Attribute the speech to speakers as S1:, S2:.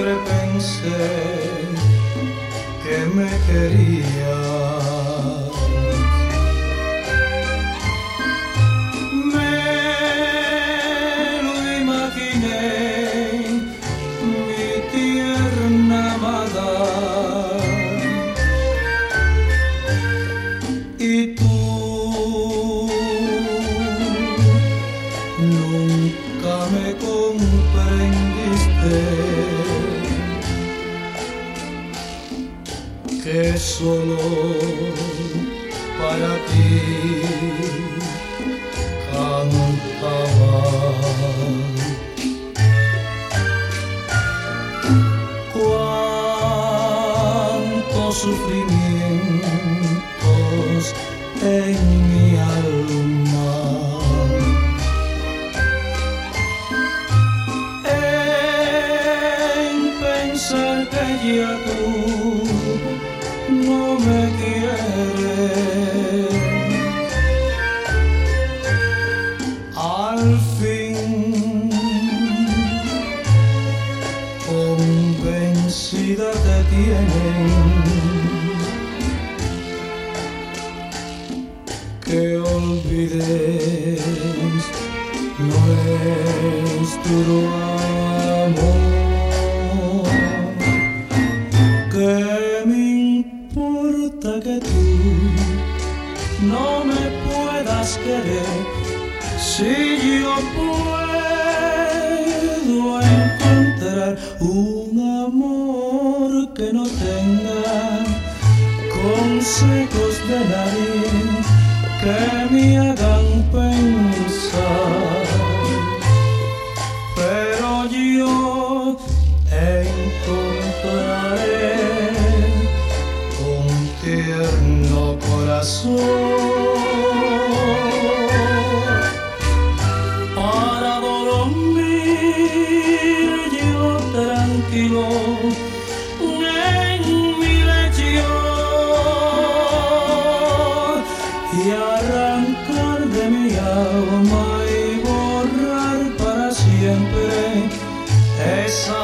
S1: siempre pensé que me quería. Que solo para ti cantaba. Cuántos sufrimientos en mi alma. En pensar que ya tú no me quieres. Al fin, convencida te tienen que olvides nuestro amor. Que tú no me puedas querer si yo puedo encontrar un amor que no tenga consejos de nadie que me hagan pensar. Pero yo encontraré tierno corazón. Para dormir yo tranquilo en mi lecho y arrancar de mi alma y borrar para siempre esa.